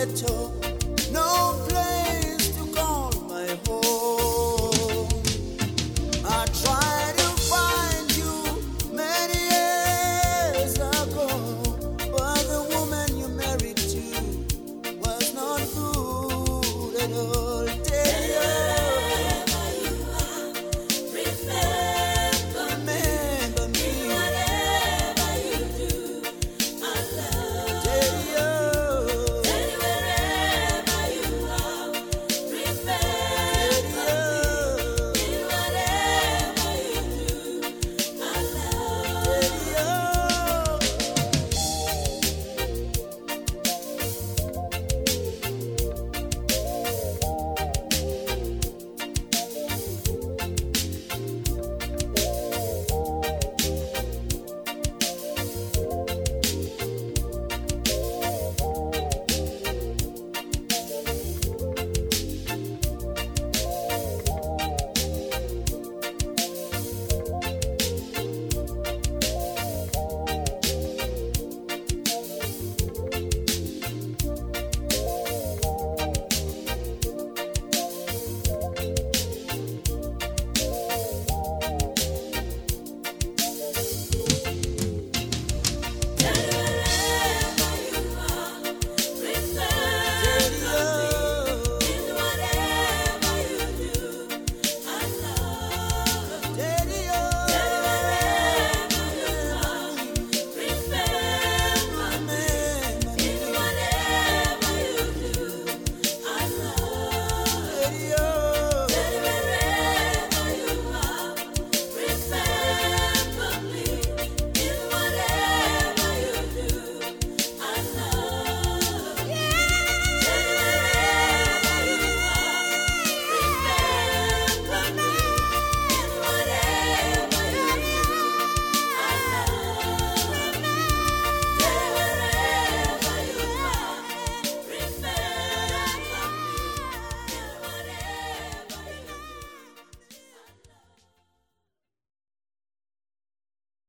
ghetto.